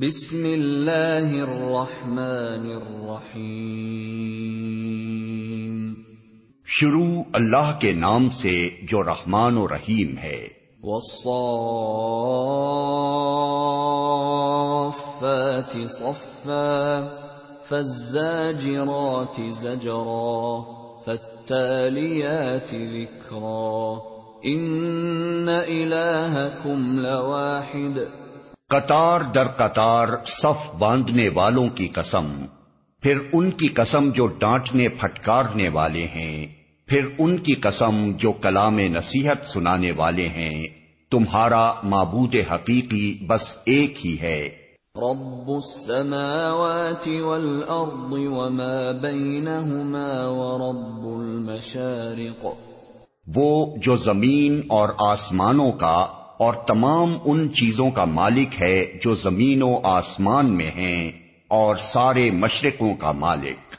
بسم اللہ الرحمن الرحیم۔ شروع اللہ کے نام سے جو رحمان و رحیم ہے۔ والصافات صفا فالزاجرات زجرا فالتاليات ذكرا ان الهكم لواحد قطار در قطار صف باندھنے والوں کی قسم پھر ان کی قسم جو ڈانٹنے پھٹکارنے والے ہیں پھر ان کی قسم جو کلام نصیحت سنانے والے ہیں۔ تمہارا معبود حقیقی بس ایک ہی ہے۔ رب السماوات والارض وما بينهما ورب المشارق۔ وہ جو زمین اور آسمانوں کا اور تمام ان چیزوں کا مالک ہے جو زمین و آسمان میں ہیں اور سارے مشرقوں کا مالک۔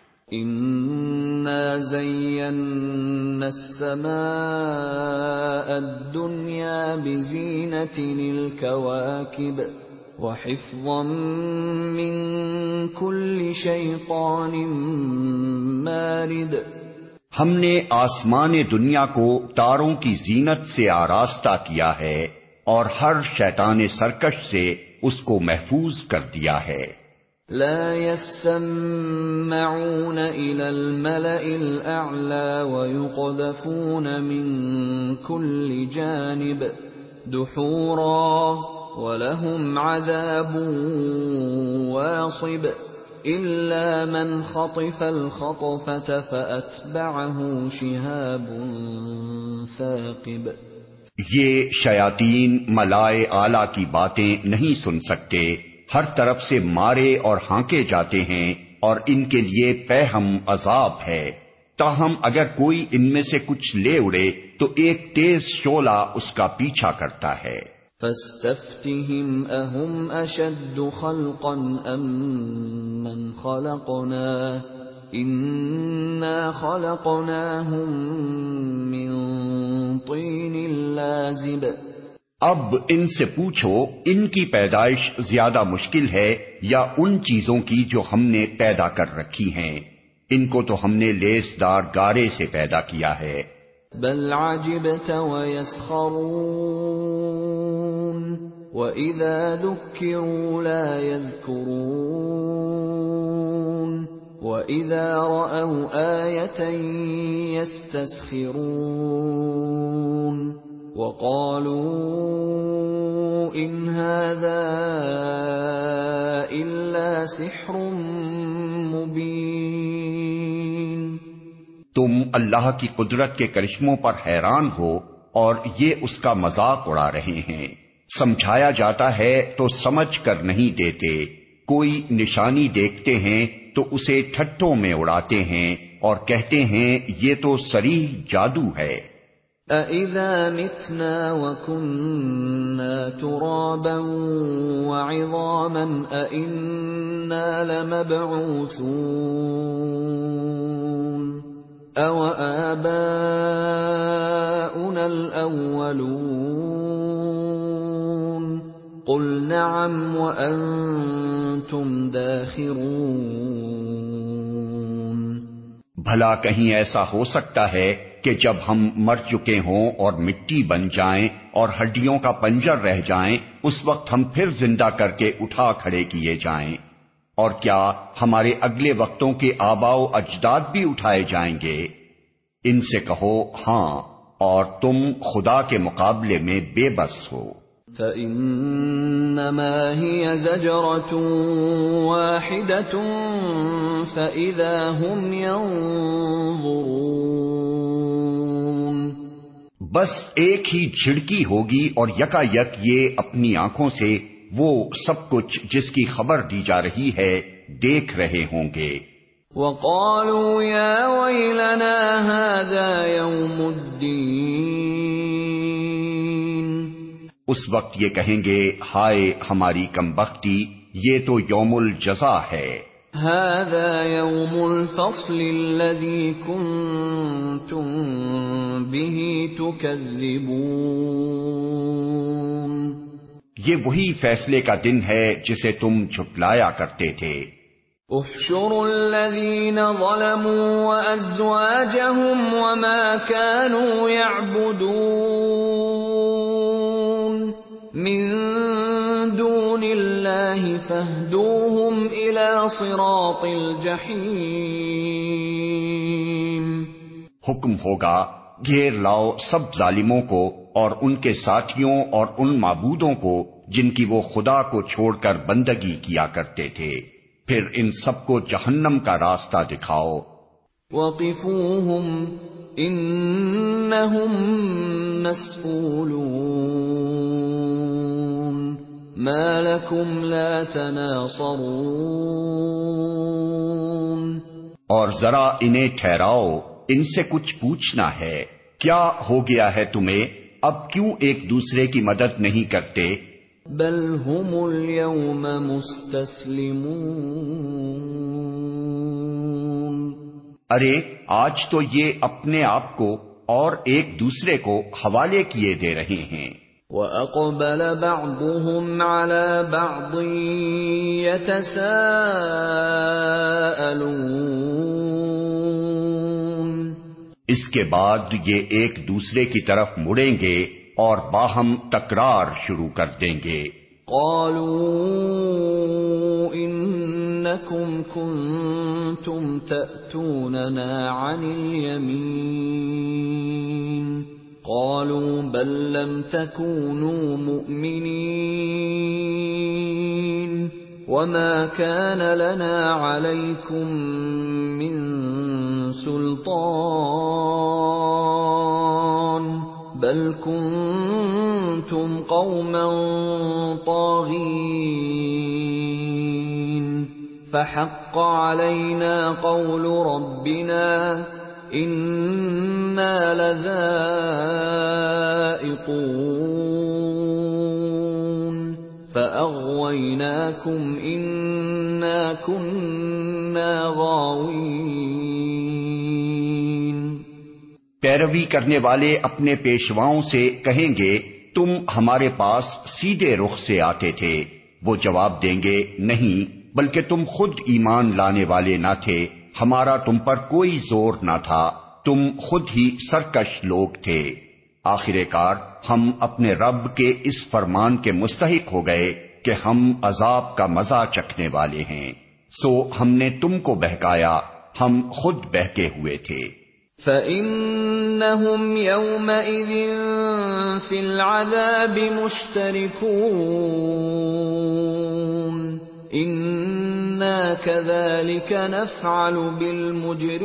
السماء الكواكب وحفظا من كل شيطان مارد۔ ہم نے آسمان دنیا کو تاروں کی زینت سے آراستہ کیا ہے۔ اور ہر شیطان سرکش سے اس کو محفوظ کر دیا ہے۔ لا يسمعون الى الملأ الاعلى ويقذفون من كل جانب دحورا ولهم عذاب واصب الا من خطف الخطفه فاتبعه شهاب ثاقب۔ یہ شیاتین ملائے آلہ کی باتیں نہیں سن سکتے۔ ہر طرف سے مارے اور ہانکے جاتے ہیں اور ان کے لیے پہ ہم عذاب ہے۔ تاہم اگر کوئی ان میں سے کچھ لے اڑے، تو ایک تیز شولا اس کا پیچھا کرتا ہے۔ اب ان سے پوچھو ان کی پیدائش زیادہ مشکل ہے یا ان چیزوں کی جو ہم نے پیدا کر رکھی ہیں؟ ان کو تو ہم نے لیس دار گارے سے پیدا کیا ہے۔ بل عجبت وَإِذَا ذُكِّرُوا لَا يَذْكُرُونَ۔ وَإِذَا رَأَوْا آيَةً يَسْتَسْخِرُونَ وَقَالُوا إِنْ هَذَا إِلَّا سِحْرٌ مُبِينٌ تم اللہ کی قدرت کے کرشموں پر حیران ہو اور یہ اس کا مذاق اڑا رہے ہیں۔ سمجھایا جاتا ہے تو سمجھ کر نہیں دیتے۔ کوئی نشانی دیکھتے ہیں تو اسے ٹھٹوں میں اڑاتے ہیں اور کہتے ہیں، یہ تو سریح جادو ہے۔ أَإِذَا مِتْنَا وَكُنَّا تُرَابًا وَعِظَامًا أَإِنَّا لَمَبْعُوثُونَ أَوَ آبَاؤُنَا الْأَوَّلُونَ قُلْ نَعَمْ وَأَنْتُمْ دَاخِرُونَ بھلا کہیں ایسا ہو سکتا ہے کہ جب ہم مر چکے ہوں اور مٹی بن جائیں اور ہڈیوں کا پنجر رہ جائیں، اس وقت ہم پھر زندہ کر کے اٹھا کھڑے کیے جائیں۔ اور کیا ہمارے اگلے وقتوں کے آبا و اجداد بھی اٹھائے جائیں گے؟ ان سے کہو ہاں اور تم خدا کے مقابلے میں بے بس ہو۔ فَإِنَّمَا هِيَ زَجْرَةٌ وَاحِدَةٌ فَإِذَا هُمْ يَنظُرُونَ۔ بس ایک ہی جھڑکی ہوگی اور یکا یک یہ اپنی آنکھوں سے وہ سب کچھ جس کی خبر دی جا رہی ہے دیکھ رہے ہوں گے۔ وَقَالُوا يَا وَيْلَنَا هَذَا يَوْمُ الدِّينِ۔ اس وقت یہ کہیں گے ہائے ہماری کم بختی یہ تو یوم الجزا ہے۔ هذا يوم الفصل الذي كنتم به تكذبون۔ یہ وہی فیصلے کا دن ہے جسے تم جھٹلایا کرتے تھے۔ احشروا الذين ظلموا وازواجهم وما كانوا يعبدون۔ من دون الله فاهدوهم الى صراط الجحيم. حکم ہوگا گھیر لاؤ سب ظالموں کو اور ان کے ساتھیوں اور ان معبودوں کو جن کی وہ خدا کو چھوڑ کر بندگی کیا کرتے تھے۔ پھر ان سب کو جہنم کا راستہ دکھاؤ۔ انہم مسئولون ما لکم لا تناصرون اور ذرا انہیں ٹھہراؤ ان سے کچھ پوچھنا ہے کیا ہو گیا ہے تمہیں؟ اب کیوں ایک دوسرے کی مدد نہیں کرتے؟ بل هم اليوم مستسلمون ارے آج تو یہ اپنے آپ کو اور ایک دوسرے کو حوالے کیے دے رہے ہیں۔ وَأَقْبَلَ بَعْضُهُمْ عَلَى بَعْضٍ يَتَسَاءَلُونَ اس کے بعد یہ ایک دوسرے کی طرف مڑیں گے اور باہم تکرار شروع کر دیں گے۔ قالوا انكم كنتم تاتوننا عن اليمين قالوا بل لم تكونوا مؤمنين وما كان لنا عليكم من سلطان بل كنتم قوما طاغين فحق علينا قول ربنا انا لذائقون. انا كنا غاوين. پیروی کرنے والے اپنے پیشواؤں سے کہیں گے، تم ہمارے پاس سیدھے رخ سے آتے تھے۔ وہ جواب دیں گے، نہیں، بلکہ تم خود ایمان لانے والے نہ تھے۔ ہمارا تم پر کوئی زور نہ تھا۔ تم خود ہی سرکش لوگ تھے۔ آخر کار ہم اپنے رب کے اس فرمان کے مستحق ہو گئے کہ ہم عذاب کا مزہ چکھنے والے ہیں۔ سو ہم نے تم کو بہکایا۔ ہم خود بہکے ہوئے تھے۔ فَإِنَّهُمْ يَوْمَئِذٍ فِي الْعَذَابِ مُشْتَرِكُونَ۔ إِنَّا كَذَلِكَ نَفْعَلُ بِالْمُجْرِمِينَ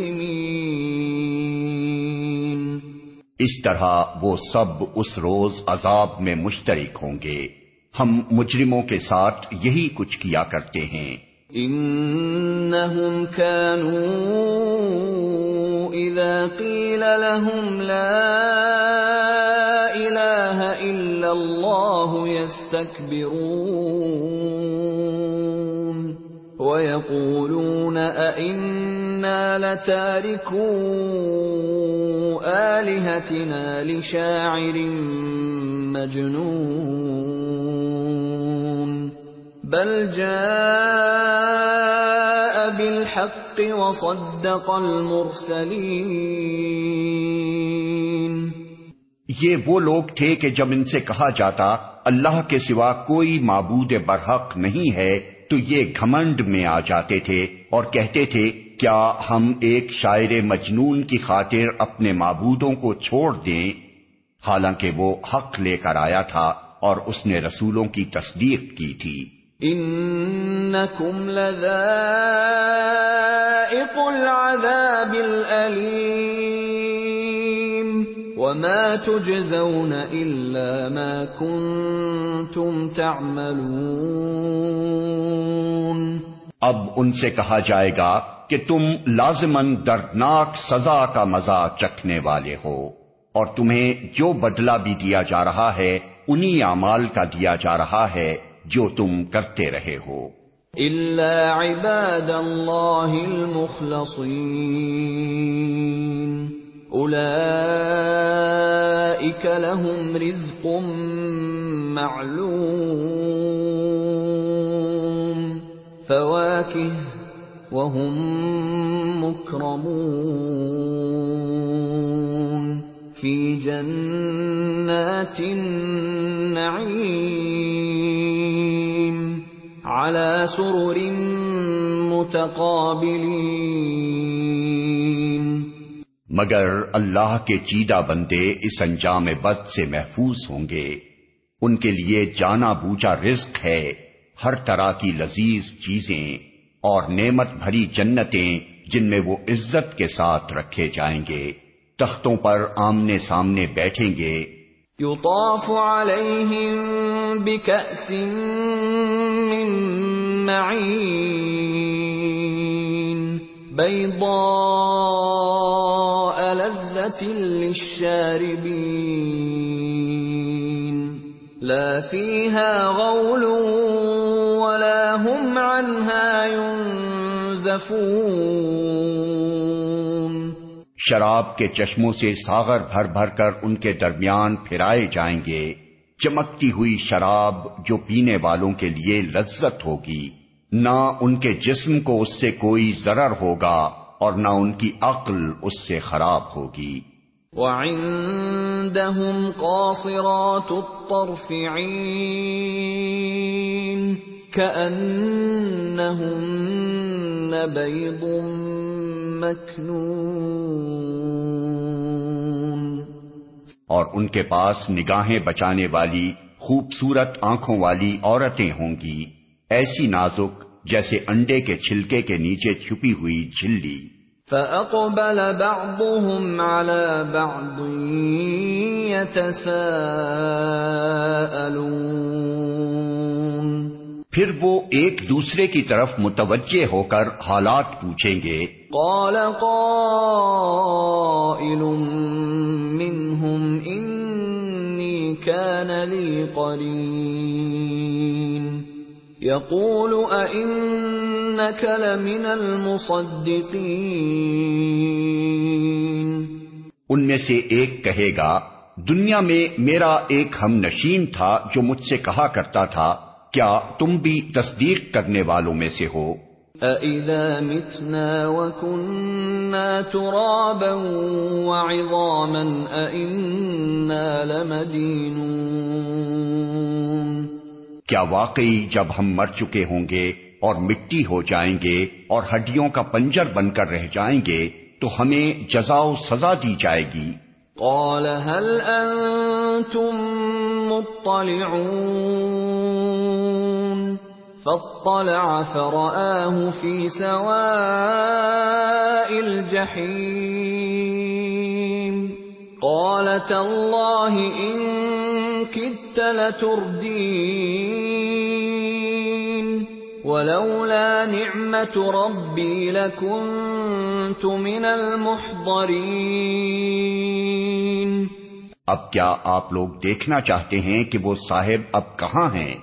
اس طرح وہ سب اس روز عذاب میں مشترک ہوں گے۔ ہم مجرموں کے ساتھ یہی کچھ کیا کرتے ہیں۔ انہم كانوا اذا قیل لهم لا الہ الا اللہ يستكبرون ويقولون ائنا لتاركو آلهتنا لشاعر مجنون بل جاء بالحق وصدق المرسلين یہ وہ لوگ تھے کہ جب ان سے کہا جاتا، اللہ کے سوا کوئی معبود برحق نہیں ہے تو یہ گھمنڈ میں آ جاتے تھے اور کہتے تھے، کیا ہم ایک شاعر مجنون کی خاطر اپنے معبودوں کو چھوڑ دیں؟ حالانکہ وہ حق لے کر آیا تھا اور اس نے رسولوں کی تصدیق کی تھی۔ انکم لذائق العذاب الالیم وما تجزون الا ما کنتم تعملون اب ان سے کہا جائے گا کہ تم لازمن دردناک سزا کا مزہ چکھنے والے ہو اور تمہیں جو بدلہ بھی دیا جا رہا ہے انہی اعمال کا دیا جا رہا ہے جو تم کرتے رہے ہو۔ الا عباد اللہ المخلصین اولئک لهم رزق معلوم فواكه وهم مكرمون في جنات النعيم على سرر متقابلين مگر اللہ کے چیدہ بندے اس انجام بد سے محفوظ ہوں گے۔ ان کے لیے جانا بوجا رزق ہے، ہر طرح کی لذیذ چیزیں اور نعمت بھری جنتیں جن میں وہ عزت کے ساتھ رکھے جائیں گے۔ تختوں پر آمنے سامنے بیٹھیں گے۔ يطاف عليهم بكأس من معين بيضاء للشاربين. لا فيها غول ولا هم عنها ينزفون. شراب کے چشموں سے ساغر بھر بھر کر ان کے درمیان پھرائے جائیں گے، چمکتی ہوئی شراب جو پینے والوں کے لیے لذت ہوگی، نہ ان کے جسم کو اس سے کوئی ضرر ہوگا۔ اور نہ ان کی عقل اس سے خراب ہوگی۔ وعندهم قاصرات الطرف عين كأنهن بيض مكنون اور ان کے پاس نگاہیں بچانے والی خوبصورت آنکھوں والی عورتیں ہوں گی۔ ایسی نازک جیسے انڈے کے چھلکے کے نیچے چھپی ہوئی جھلی۔ فأقبل بعضهم على بعض يتساءلون پھر وہ ایک دوسرے کی طرف متوجہ ہو کر حالات پوچھیں گے۔ قال قائل منهم إني كان لي قرين يقول أئنك لمن المصدقين ان میں سے ایک کہے گا دنیا میں میرا ایک ہم نشین تھا جو مجھ سے کہا کرتا تھا کیا تم بھی تصدیق کرنے والوں میں سے ہو؟ أَإِذَا مِتْنَا وَكُنَّا تُرَابًا وَعِظَامًا أَإِنَّا لَمَدِينُونَ کیا واقعی جب ہم مر چکے ہوں گے اور مٹی ہو جائیں گے اور ہڈیوں کا پنجر بن کر رہ جائیں گے، تو ہمیں جزا و سزا دی جائے گی۔ قال، هل أنتم مطلعون؟ فاطلع فرآه في سواء الجحيم. قال، تالله، إن كدت لتردين ولولا نعمة ربي لكنت من المحضرين اب کیا آپ لوگ دیکھنا چاہتے ہیں کہ وہ صاحب اب کہاں ہیں؟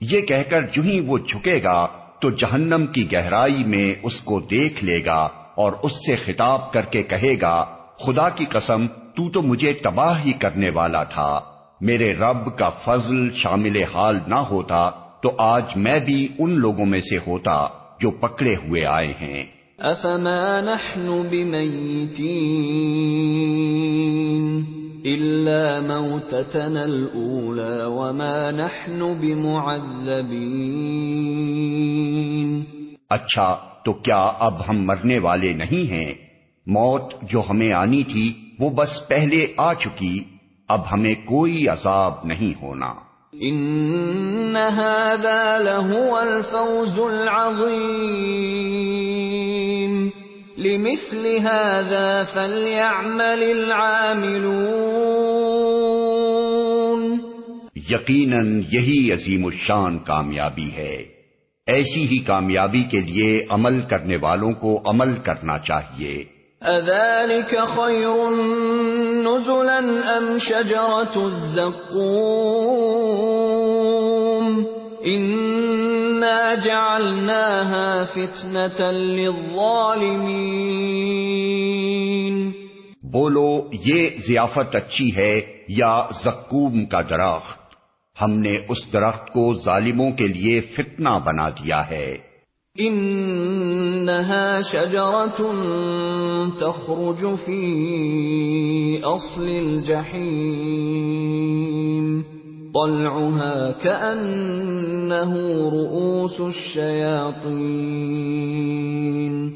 یہ کہہ کر جو ہی وہ جھکے گا تو جہنم کی گہرائی میں اس کو دیکھ لے گا اور اس سے خطاب کر کے کہے گا، خدا کی قسم، تو تو مجھے تباہ ہی کرنے والا تھا۔ میرے رب کا فضل شامل حال نہ ہوتا تو آج میں بھی ان لوگوں میں سے ہوتا جو پکڑے ہوئے آئے ہیں۔ افما نحن بمیتین الا موتتنا الاولى وما نحن بمعذبین۔ اچھا تو کیا اب ہم مرنے والے نہیں ہیں؟ موت جو ہمیں آنی تھی وہ بس پہلے آ چکی۔ اب ہمیں کوئی عذاب نہیں ہونا۔ ان هذا لهو الفوز العظيم لمثل هذا فليعمل العاملون یقیناً یہی عظیم الشان کامیابی ہے۔ ایسی ہی کامیابی کے لیے عمل کرنے والوں کو عمل کرنا چاہیے۔ اذلك خير نزلا ام شجرة الزقوم انا جعلناها فتنة للظالمين بولو، یہ ضیافت اچھی ہے یا زقوم کا درخت؟ ہم نے اس درخت کو ظالموں کے لیے فتنہ بنا دیا ہے۔ انها شجرة تخرج في اصل الجحيم. طلعها كأنه رؤوس الشياطين.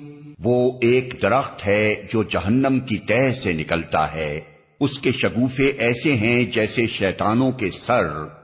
وہ ایک درخت ہے جو جہنم کی تہ سے نکلتا ہے۔ اس کے شگوفے ایسے ہیں جیسے شیطانوں کے سر۔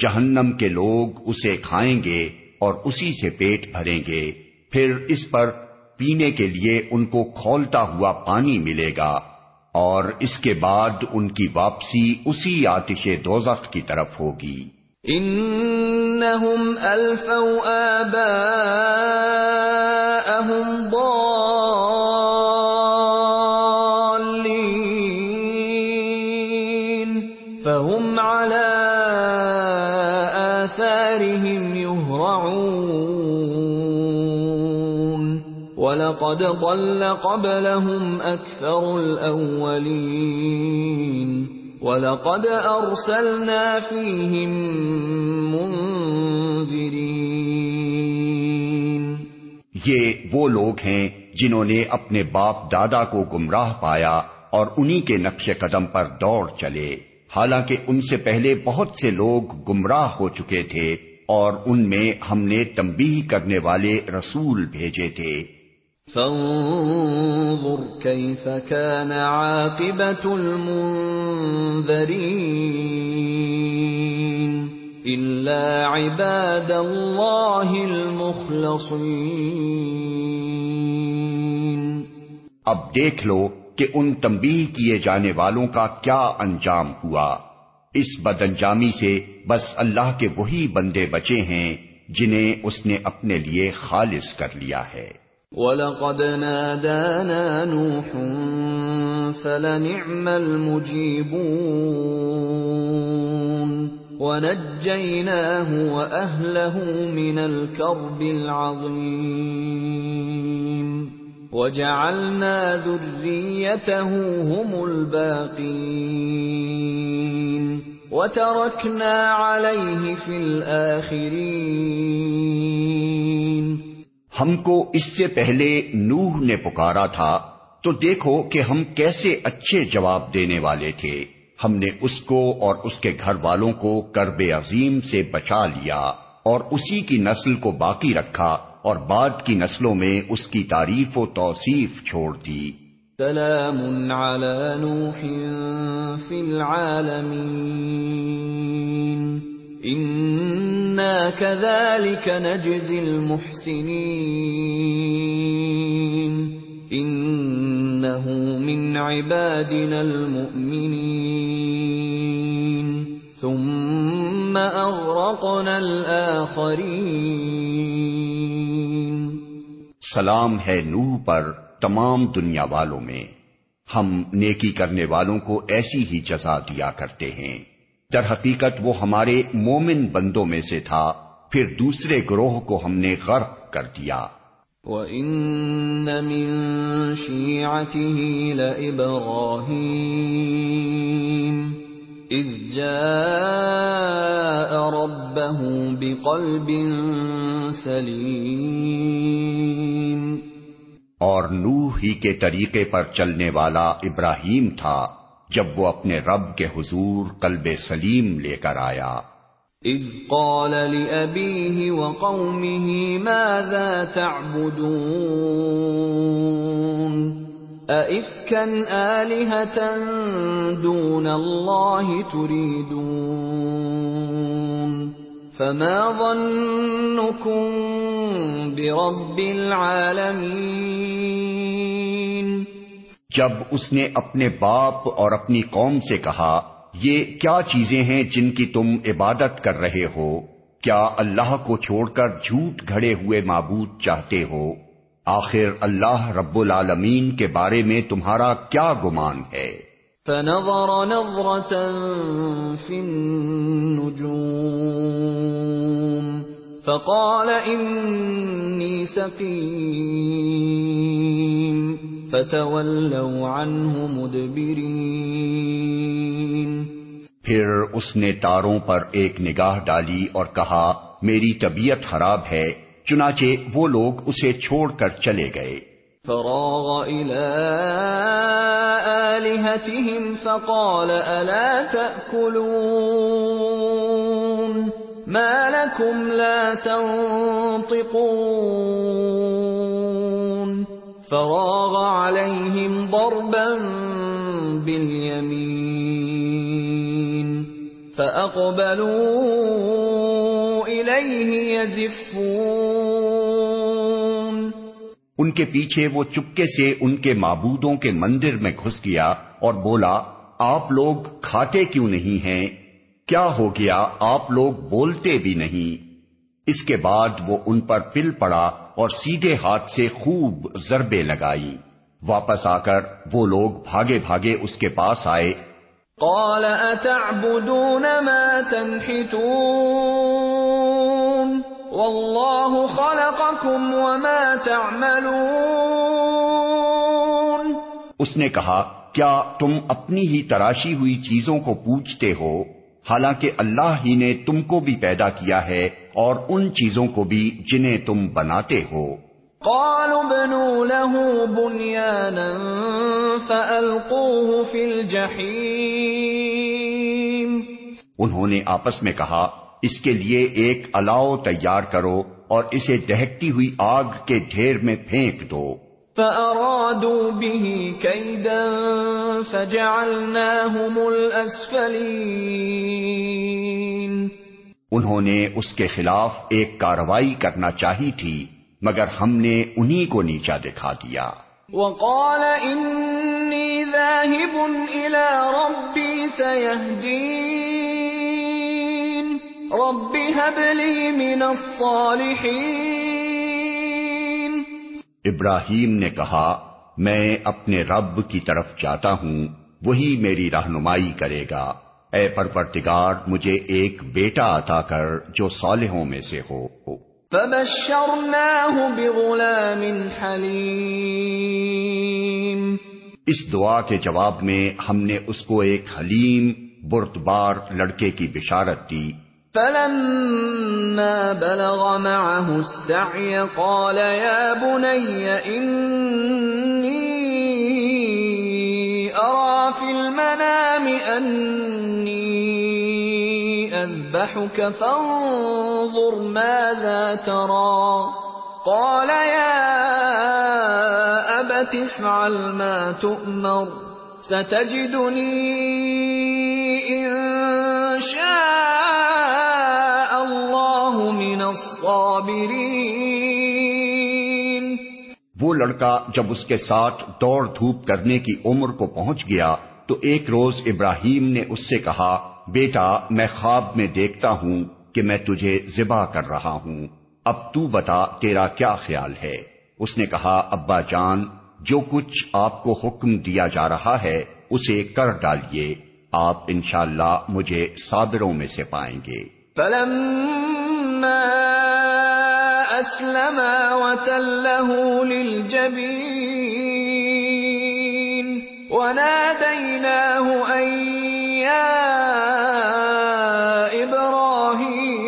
جہنم کے لوگ اسے کھائیں گے اور اسی سے پیٹ بھریں گے۔ پھر اس پر پینے کے لیے ان کو کھولتا ہوا پانی ملے گا اور اس کے بعد ان کی واپسی اسی آتش دوزخ کی طرف ہوگی۔ انہم الفوا آباءہم ضالین آثارهم يهرعون. وَلَقَدْ ضَلَّ قَبْلَهُمْ أَكْثَرُ الْأَوَّلِينَ. وَلَقَدْ أَرْسَلْنَا فِيهِم مُنذِرِينَ. یہ وہ لوگ ہیں جنہوں نے اپنے باپ دادا کو گمراہ پایا اور انہی کے نقش قدم پر دوڑ چلے۔ حالانکہ ان سے پہلے بہت سے لوگ گمراہ ہو چکے تھے اور ان میں ہم نے تنبیہ کرنے والے رسول بھیجے تھے۔ فانظر كيف كان عاقبة المنذرين إلا عباد الله المخلصين اب دیکھ لو کہ ان تنبیہ کیے جانے والوں کا کیا انجام ہوا۔ اس بد انجامی سے بس اللہ کے وہی بندے بچے ہیں جنہیں اس نے اپنے لیے خالص کر لیا ہے۔ وَلَقَدْ نَادَانَا نُوحٌ فَلَنِعْمَ الْمُجِيبُونَ وَنَجَّيْنَاهُ وَأَهْلَهُ مِنَ الْكَرْبِ الْعَظِيمِ وَجَعَلْنَا ذُرِّيَّتَهُ هُمُ الْبَاقِينَ وَتَرَكْنَا عَلَيْهِ فِي الْآخِرِينَ ہم کو اس سے پہلے نوح نے پکارا تھا، تو دیکھو کہ ہم کیسے اچھے جواب دینے والے تھے۔ ہم نے اس کو اور اس کے گھر والوں کو کرب عظیم سے بچا لیا اور اسی کی نسل کو باقی رکھا۔ اور بعد کی نسلوں میں اس کی تعریف و توصیف چھوڑ دی۔ سلام علی نوح فی العالمین انا كذلك نجزی المحسنین انه من عبادنا المؤمنین ثم اغرقنا الاخرین سلام ہے نوح پر تمام دنیا والوں میں۔ ہم نیکی کرنے والوں کو ایسی ہی جزا دیا کرتے ہیں۔ در حقیقت وہ ہمارے مومن بندوں میں سے تھا۔ پھر دوسرے گروہ کو ہم نے غرق کر دیا۔ وَإِنَّ مِن شِيعَتِهِ لَإِبْرَاهِيمَ۔ إِذْ جَاءَ رَبَّهُ بِقَلْبٍ سَلِيمٍ. اور نوح ہی کے طریقے پر چلنے والا ابراہیم تھا جب وہ اپنے رب کے حضور قلب سلیم لے کر آیا۔ اذ قال لأبيه وقومه ماذا تعبدون؟ أئفكا آلهة دون الله تريدون فما ظنكم برب العالمين جب اس نے اپنے باپ اور اپنی قوم سے کہا، یہ کیا چیزیں ہیں جن کی تم عبادت کر رہے ہو؟ کیا اللہ کو چھوڑ کر جھوٹ گھڑے ہوئے معبود چاہتے ہو؟ آخر اللہ رب العالمین کے بارے میں تمہارا کیا گمان ہے؟ فنظر نظرة في النجوم فقال إني سقيم فتولوا عنه مدبرين. پھر اس نے تاروں پر ایک نگاہ ڈالی اور کہا میری طبیعت خراب ہے چنانچہ وہ لوگ اسے چھوڑ کر چلے گئے۔ فراغ الى آلهتهم فقال الا تأكلون؟ ما لكم لا تنطقون؟ فراغ عليهم ضربا باليمين، فأقبلوا إليه يزفون ان کے پیچھے وہ چپکے سے ان کے معبودوں کے مندر میں گھس گیا اور بولا آپ لوگ کھاتے کیوں نہیں ہیں؟ کیا ہو گیا؟ آپ لوگ بولتے بھی نہیں۔ اس کے بعد وہ ان پر پل پڑا اور سیدھے ہاتھ سے خوب ضربے لگائی۔ واپس آ کر وہ لوگ بھاگے بھاگے اس کے پاس آئے۔ قال اتعبدون ما تنحتون؟ والله خلقكم وما تعملون. اس نے کہا کیا تم اپنی ہی تراشی ہوئی چیزوں کو پوچھتے ہو؟ حالانکہ اللہ ہی نے تم کو بھی پیدا کیا ہے اور ان چیزوں کو بھی جنہیں تم بناتے ہو۔ قالوا ابنوا له بنيانا فألقوه في الجحيم. انہوں نے آپس میں کہا اس کے لیے ایک الاؤ تیار کرو اور اسے دہکتی ہوئی آگ کے ڈھیر میں پھینک دو۔ فأرادوا به كيدا فجعلناهم الأسفلين انہوں نے اس کے خلاف ایک کاروائی کرنا چاہی تھی مگر ہم نے انہی کو نیچا دکھا دیا۔ وقال إني ذاهب إلى ربي سيهدين رب هب لي من الصالحين ابراہیم نے کہا میں اپنے رب کی طرف جاتا ہوں وہی میری رہنمائی کرے گا۔ اے پرورتگار مجھے ایک بیٹا عطا کر جو صالحوں میں سے ہو۔ فبشرناه بغلام حليم۔ اس دعا کے جواب میں ہم نے اس کو ایک حلیم بردبار لڑکے کی بشارت دی۔ فلما بلغ معه السعي قال يا بني إني أرى في المنام أني أذبحك فانظر ماذا ترى. قال يا أبت افعل ما تؤمر. ستجدني إن الصابرين. وہ لڑکا جب اس کے ساتھ دوڑ دھوپ کرنے کی عمر کو پہنچ گیا تو ایک روز ابراہیم نے اس سے کہا بیٹا میں خواب میں دیکھتا ہوں کہ میں تجھے ذبح کر رہا ہوں۔ اب تو بتا تیرا کیا خیال ہے؟ اس نے کہا ابا جان جو کچھ آپ کو حکم دیا جا رہا ہے اسے کر ڈالیے۔ آپ انشاءاللہ مجھے صابروں میں سے پائیں گے۔ فلما أسلما وتله للجبين وناديناه أن يا إبراهيم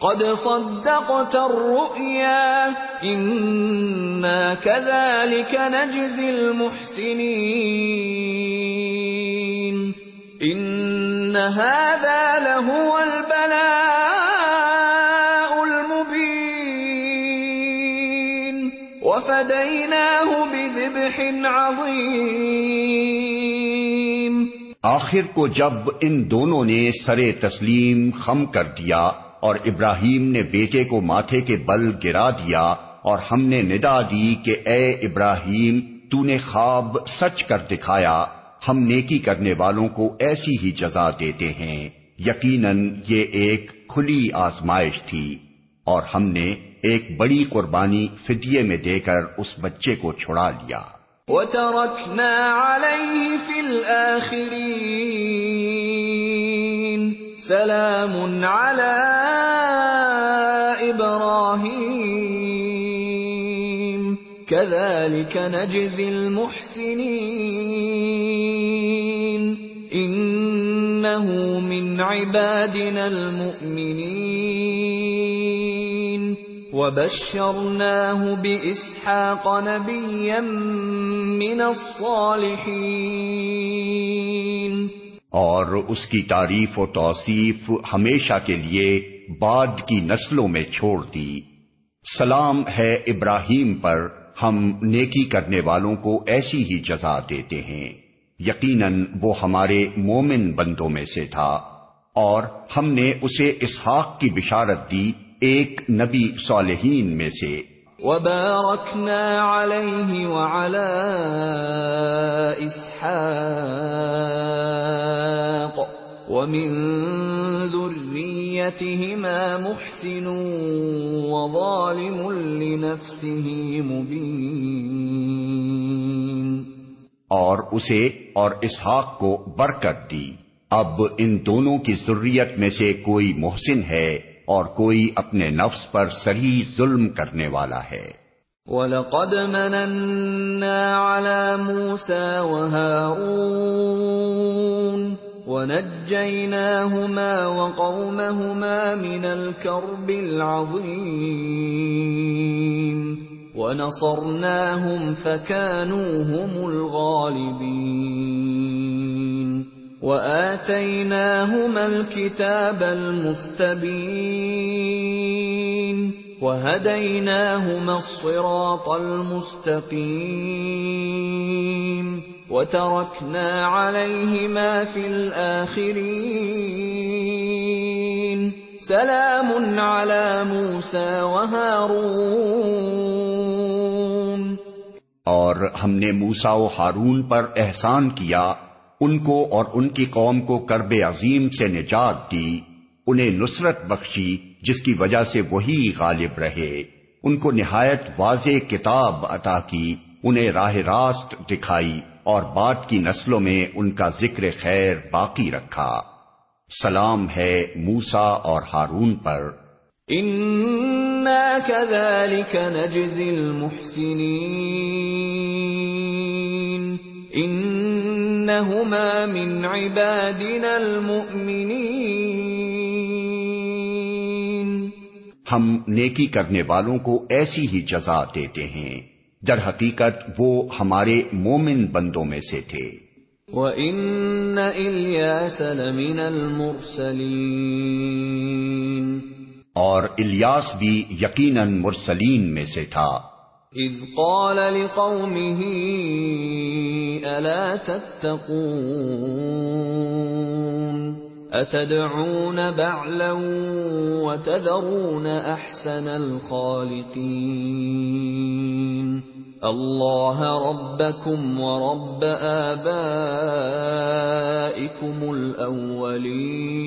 قد صدقت الرؤيا إنا كذلك نجزي المحسنين إن هذا لهو البلاء وفديناه بذبح عظيم۔ آخر کو جب ان دونوں نے سرے تسلیم خم کر دیا اور ابراہیم نے بیٹے کو ماتھے کے بل گرا دیا اور ہم نے ندا دی کہ اے ابراہیم، تو نے خواب سچ کر دکھایا، ہم نیکی کرنے والوں کو ایسی ہی جزا دیتے ہیں۔ یقیناً یہ ایک کھلی آزمائش تھی اور ہم نے ایک بڑی قربانی فدیے میں دے کر اس بچے کو چھڑا لیا۔ وَتَرَكْنَا عَلَيْهِ فِي الْآخِرِينَ سَلَامٌ عَلَىٰ إِبْرَاهِيمَ كَذَلِكَ نَجْزِي الْمُحْسِنِينَ إِنَّهُ مِنْ عِبَادِنَا الْمُؤْمِنِينَ وَبَشَّرْنَاهُ بِإِسْحَاقَ نَبِيًّا مِّنَ الصَّالِحِينَ. اور اس کی تعریف و توصیف ہمیشہ کے لیے بعد کی نسلوں میں چھوڑ دی۔ سلام ہے ابراہیم پر، ہم نیکی کرنے والوں کو ایسی ہی جزا دیتے ہیں۔ یقیناً وہ ہمارے مومن بندوں میں سے تھا، اور ہم نے اسے اسحاق کی بشارت دی ایک نبی صالحین میں سے۔ وَبَارَكْنَا عَلَيْهِ وَعَلَىٰ إِسْحَاقَ وَمِن ذُرِّيَّتِهِمَا مُحْسِنٌ وَظَالِمٌ لِّنَفْسِهِ مُبِينٌ اور اسے اور اسحاق کو برکت دی۔ اب ان دونوں کی ضروریت میں سے کوئی محسن ہے۔ اور کوئی اپنے نفس پر سری ظلم کرنے والا ہے۔ وَلَقَدْ مَنَنَّا عَلَىٰ مُوسَىٰ وَهَارُونَ وَنَجَّيْنَاهُمَا وَقَوْمَهُمَا مِنَ الْكَرْبِ الْعَظِيمِ وَنَصَرْنَاهُمْ فَكَانُوا هُمُ الْغَالِبِينَ وَآتَيْنَاهُمَا الْكِتَابَ الْمُسْتَبِينَ وَهَدَيْنَاهُمَا الصِّرَاطَ الْمُسْتَقِيمَ وَتَرَكْنَا عَلَيْهِمَا فِي الْآخِرِينَ سَلَامٌ عَلَىٰ مُوسَىٰ وَهَارُونَ اور ہم نے موسا و ہارون پر احسان کیا ان کو اور ان کی قوم کو کرب عظیم سے نجات دی، انہیں نصرت بخشی، جس کی وجہ سے وہی غالب رہے۔ ان کو نہایت واضح کتاب عطا کی، انہیں راہ راست دکھائی اور بعد کی نسلوں میں ان کا ذکر خیر باقی رکھا۔ سلام ہے موسا اور ہارون پر۔ إِنَّا كَذَٰلِكَ نَجْزِي الْمُحْسِنِينَ۔ إِنَّهُمَا مِنْ عِبَادِنَا الْمُؤْمِنِينَ۔ ہم نیکی کرنے والوں کو ایسی ہی جزا دیتے ہیں۔ در حقیقت وہ ہمارے مومن بندوں میں سے تھے۔ وَإِنَّ إِلْيَاسَ لَمِنَ الْمُرْسَلِينَ۔ اور الیاس بھی یقیناً مرسلین میں سے تھا۔ اذ قال لقومه الا تتقون اتدعون بعلا وتذرون احسن الخالقين الله ربكم ورب آبائكم الاولين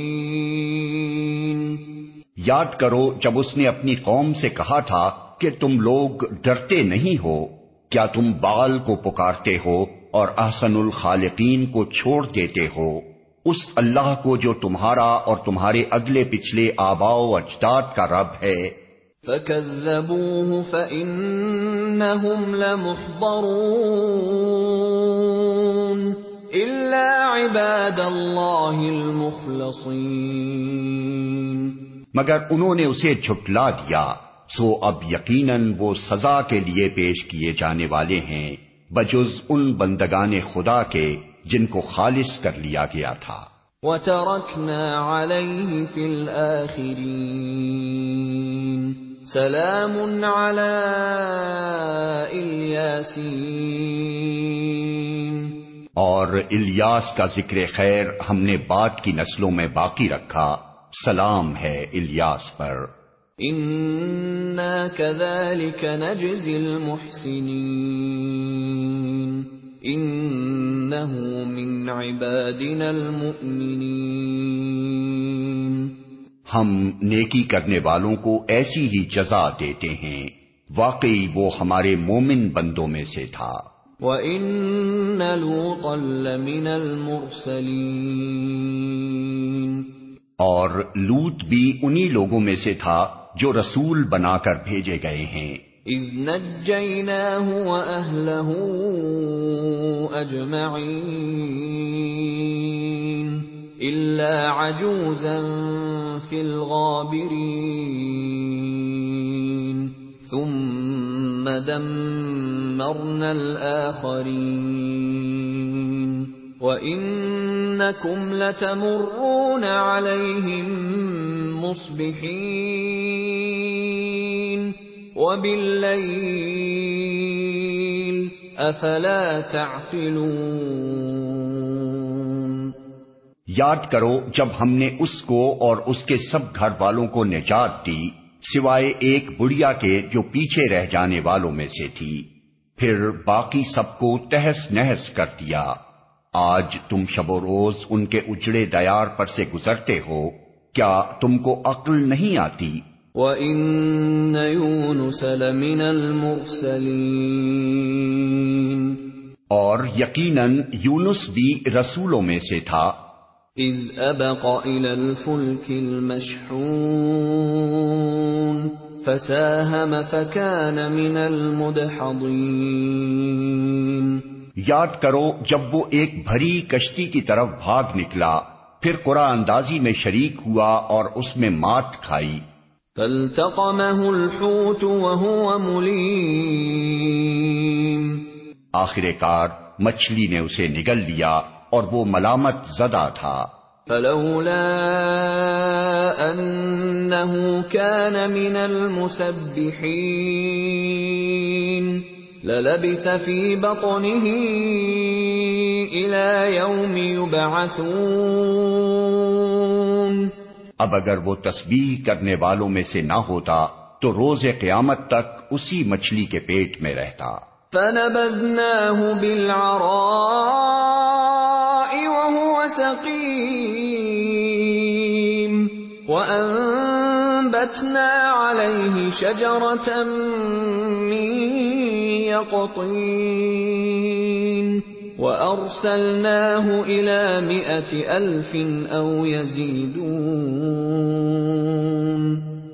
یاد کرو جب اس نے اپنی قوم سے کہا تھا کہ تم لوگ ڈرتے نہیں ہو، کیا تم بال کو پکارتے ہو اور احسن الخالقین کو چھوڑ دیتے ہو؟ اس اللہ کو جو تمہارا اور تمہارے اگلے پچھلے آبا و اجداد کا رب ہے۔ فَكَذَّبُوهُ فَإِنَّهُمْ لَمُحْضَرُونَ إِلَّا عِبَادَ اللَّهِ الْمُخْلَصِينَ مگر انہوں نے اسے جھٹلا دیا۔ سو اب یقیناً وہ سزا کے لیے پیش کیے جانے والے ہیں بجز ان بندگان خدا کے جن کو خالص کر لیا گیا تھا۔ وَتَرَكْنَا عَلَيْهِ فِي الْآخِرِينَ۔ سَلَامٌ عَلَىٰ إِلْيَاسِينَ۔ اور الیاس کا ذکر خیر ہم نے بعد کی نسلوں میں باقی رکھا۔ سلام ہے الیاس پر۔ إِنَّا كَذَٰلِكَ نَجْزِي الْمُحْسِنِينَ۔ انه من عبادنا المؤمنين۔ ہم نیکی کرنے والوں کو ایسی ہی جزا دیتے ہیں۔ واقعی وہ ہمارے مومن بندوں میں سے تھا۔ وَإِنَّ لُوطًا لَّمِنَ الْمُرْسَلِينَ۔ اور لوت بھی انہی لوگوں میں سے تھا جو رسول بنا کر بھیجے گئے ہیں۔ اذ نجیناہ واہلہ اجمعین الا عجوزا فی الغابرین ثم دمرنا الاخرین وَإِنَّكُمْ لَتَمُرُّونَ عَلَيْهِمْ مُصْبِحِينَ وَبِاللَّيْلِ أَفَلَا تَعْقِلُونَ یاد کرو جب ہم نے اس کو اور اس کے سب گھر والوں کو نجات دی، سوائے ایک بڑیا کے جو پیچھے رہ جانے والوں میں سے تھی، پھر باقی سب کو تہس نہس کر دیا۔ آج تم شب و روز ان کے اجڑے دیار پر سے گزرتے ہو کیا تم کو عقل نہیں آتی؟ وَإِنَّ يُونُسَ لَمِنَ الْمُرْسَلِينَ۔ اور یقیناً یونس بھی رسولوں میں سے تھا۔ اذ ابق الى الفلك المشحون۔ فساهم فكان من المدحضين۔ یاد کرو جب وہ ایک بھری کشتی کی طرف بھاگ نکلا پھر قرآن اندازی میں شریک ہوا اور اس میں مات کھائی۔ فالتقمه الحوت وهو ملیم آخر کار مچھلی نے اسے نگل لیا اور وہ ملامت زدہ تھا۔ فلولا انه كان من المسبحين للبث في بطنه الى يوم يبعثون اب اگر وہ تسبیح کرنے والوں میں سے نہ ہوتا تو روز قیامت تک اسی مچھلی کے پیٹ میں رہتا۔ فنبذناه بالعراء وهو سقيم وأنبتنا عليه شجرة من يقطين وأرسلناه إلى مئة ألف أو يزيدون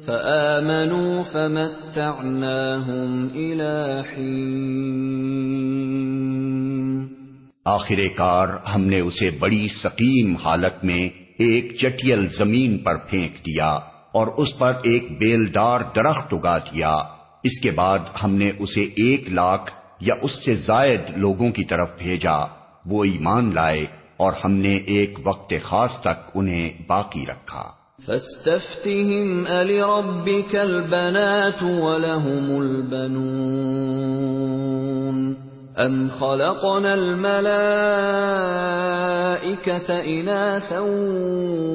فآمنوا فمتعناهم إلى حين. آخر کار ہم نے اسے بڑی سقیم حالت میں ایک چٹیل زمین پر پھینک دیا۔ اور اس پر ایک بیلدار درخت اگا دیا۔ اس کے بعد ہم نے اسے ایک لاکھ یا اس سے زائد لوگوں کی طرف بھیجا۔ وہ ایمان لائے اور ہم نے ایک وقت خاص تک انہیں باقی رکھا۔ فاستفتهم ألربك البنات ولهم البنون۔ أم خلقنا الملائكة إناثا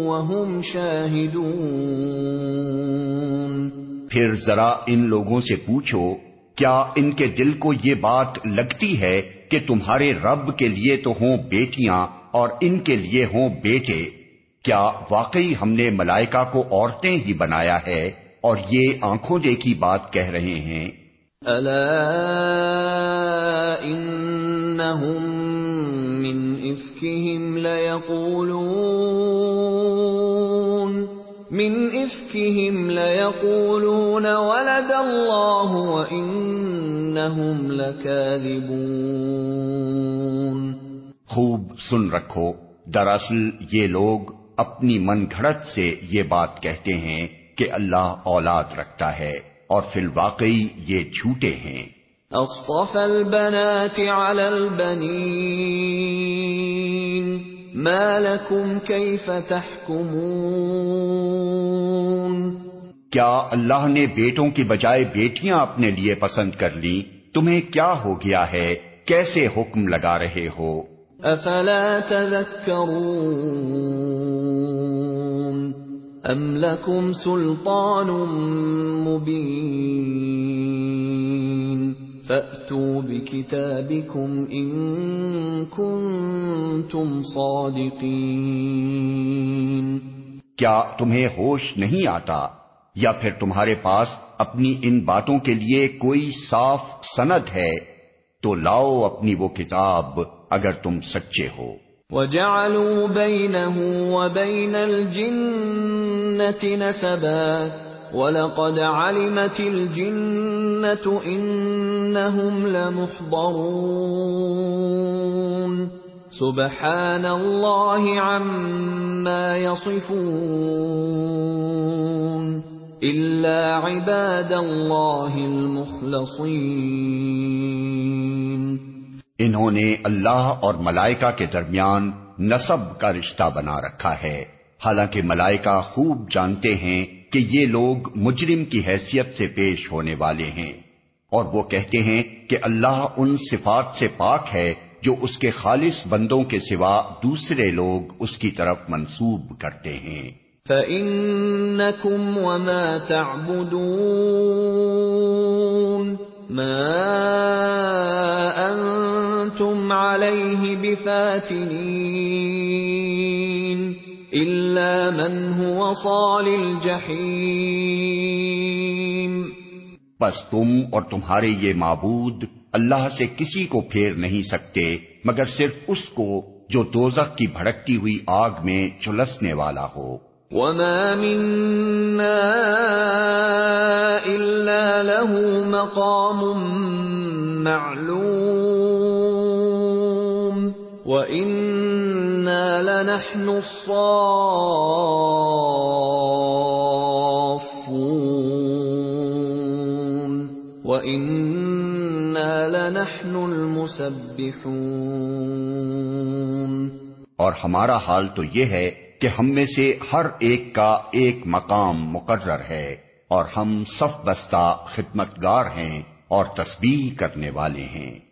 وهم شاهدون پھر ذرا ان لوگوں سے پوچھو، کیا ان کے دل کو یہ بات لگتی ہے کہ تمہارے رب کے لیے تو ہوں بیٹیاں اور ان کے لیے ہوں بیٹے؟ کیا واقعی ہم نے ملائکہ کو عورتیں ہی بنایا ہے اور یہ آنکھوں دیکھی بات کہہ رہے ہیں؟ الا انہم من افکہم لیقولون من افکہم لیقولون ولد اللہ وانہم لکاذبون خوب سن رکھو۔ دراصل یہ لوگ اپنی من گھڑت سے یہ بات کہتے ہیں کہ اللہ اولاد رکھتا ہے۔ اور فی الواقعی یہ جھوٹے ہیں۔ اصطفى البنات على البنين ما لكم كيف تحكمون کیا اللہ نے بیٹوں کی بجائے بیٹیاں اپنے لیے پسند کر لی تمہیں کیا ہو گیا ہے؟ کیسے حکم لگا رہے ہو؟ افلا تذكرون ام لكم سلطان مبين فَأْتُوا بِكِتَابِكُمْ إِن كُنتُمْ صَادِقِينَ کیا تمہیں ہوش نہیں آتا یا پھر تمہارے پاس اپنی ان باتوں کے لیے کوئی صاف سند ہے؟ تو لاؤ اپنی وہ کتاب اگر تم سچے ہو۔ وَجَعَلُوا بَيْنَهُ وَبَيْنَ الْجِنَّةِ نَسَبًا وَلَقَدْ عَلِمَتِ الْجِنَّةُ إِنَّهُمْ لَمُحْضَرُونَ. سُبْحَانَ اللَّهِ عَمَّا يَصِفُونَ. إِلَّا عِبَادَ اللَّهِ الْمُخْلَصِينَ. انہوں نے اللہ اور ملائکہ کے درمیان نصب کا رشتہ بنا رکھا ہے۔ حالانکہ ملائکہ خوب جانتے ہیں کہ یہ لوگ مجرم کی حیثیت سے پیش ہونے والے ہیں۔ اور وہ کہتے ہیں کہ اللہ ان صفات سے پاک ہے جو اس کے خالص بندوں کے سوا دوسرے لوگ اس کی طرف منسوب کرتے ہیں۔ فَإِنَّكُمْ وَمَا تَعْبُدُونَ، مَا أَنتُمْ عَلَيْهِ بِفَاتِنِينَ۔ إِلَّا مَنْ هُوَ صَالِ الْجَحِيمِ بس تم اور تمہارے یہ معبود اللہ سے کسی کو پھیر نہیں سکتے مگر صرف اس کو جو دوزخ کی بھڑکتی ہوئی آگ میں چلسنے والا ہو۔ وَمَا مِنَّا إِلَّا لَهُ مَقَامٌ مَّعْلُومٌ وَإِنَّا لَنَحْنُ الصَّافُّونَ وَإِنَّا لَنَحْنُ الْمُسَبِّحُونَ اور ہمارا حال تو یہ ہے کہ ہم میں سے ہر ایک کا ایک مقام مقرر ہے اور ہم صف بستہ خدمتگار ہیں اور تسبیح کرنے والے ہیں۔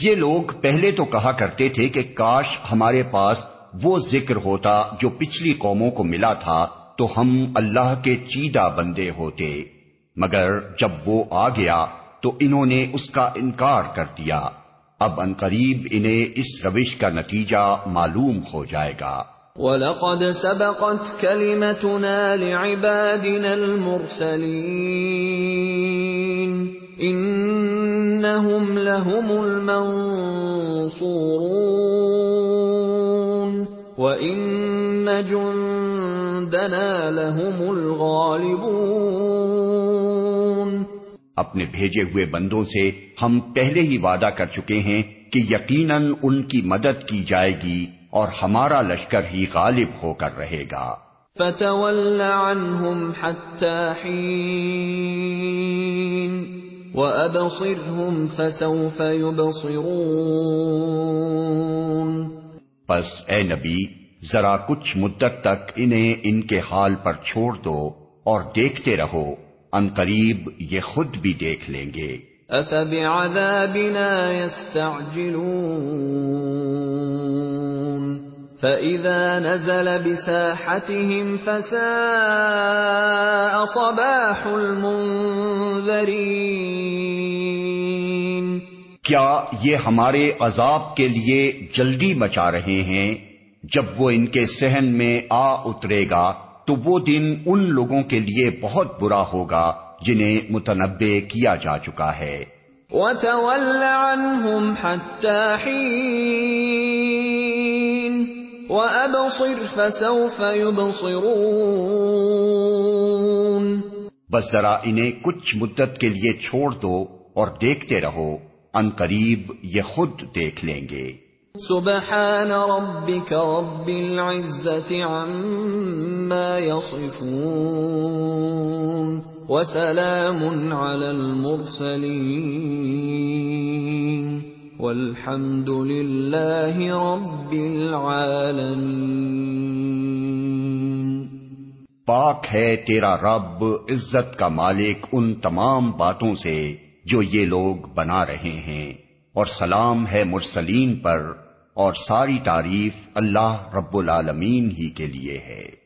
یہ لوگ پہلے تو کہا کرتے تھے کہ کاش ہمارے پاس وہ ذکر ہوتا جو پچھلی قوموں کو ملا تھا، تو ہم اللہ کے چیدہ بندے ہوتے۔ مگر جب وہ آ گیا، تو انہوں نے اس کا انکار کر دیا۔ اب انقریب انہیں اس روش کا نتیجہ معلوم ہو جائے گا۔ وَلَقَدْ سَبَقَتْ كَلِمَتُنَا لِعِبَادِنَا الْمُرْسَلِينَ إِنَّهُمْ لَهُمُ الْمَنصُورُونَ وَإِنَّ جُندَنَا لَهُمُ الْغَالِبُونَ اپنے بھیجے ہوئے بندوں سے ہم پہلے ہی وعدہ کر چکے ہیں کہ یقیناً ان کی مدد کی جائے گی اور ہمارا لشکر ہی غالب ہو کر رہے گا۔ فَتَوَلَّ عَنْهُمْ حَتَّى حِينٍ وَأَبْصِرْهُمْ فَسَوْفَ يُبْصِرُونَ۔ پس اے نبی ذرا کچھ مدت تک انہیں ان کے حال پر چھوڑ دو اور دیکھتے رہو ان قریب یہ خود بھی دیکھ لیں گے۔ أَفَبِعَذَابِنَا يَسْتَعْجِلُونَ۔ فَإِذَا نَزَلَ بِسَاحَتِهِمْ فَسَاءَ صَبَاحُ الْمُنذَرِينَ کیا یہ ہمارے عذاب کے لیے جلدی مچا رہے ہیں؟ جب وہ ان کے سہن میں آ اترے گا تو وہ دن ان لوگوں کے لیے بہت برا ہوگا جنہیں متنبع کیا جا چکا ہے۔ وَتَوَلَّ عَنْهُمْ حَتَّى حِينٍ وَأَبْصِرْ فَسَوْفَ يُبْصِرُونَ۔ بس ذرا انہیں کچھ مدت کے لیے چھوڑ دو اور دیکھتے رہو ان قریب یہ خود دیکھ لیں گے۔ سبحان ربك رب العزة عما يصفون وسلام على المرسلين والحمد للہ رب العالمین پاک ہے تیرا رب، عزت کا مالک ان تمام باتوں سے جو یہ لوگ بنا رہے ہیں۔ اور سلام ہے مرسلین پر، اور ساری تعریف اللہ رب العالمین ہی کے لیے ہے۔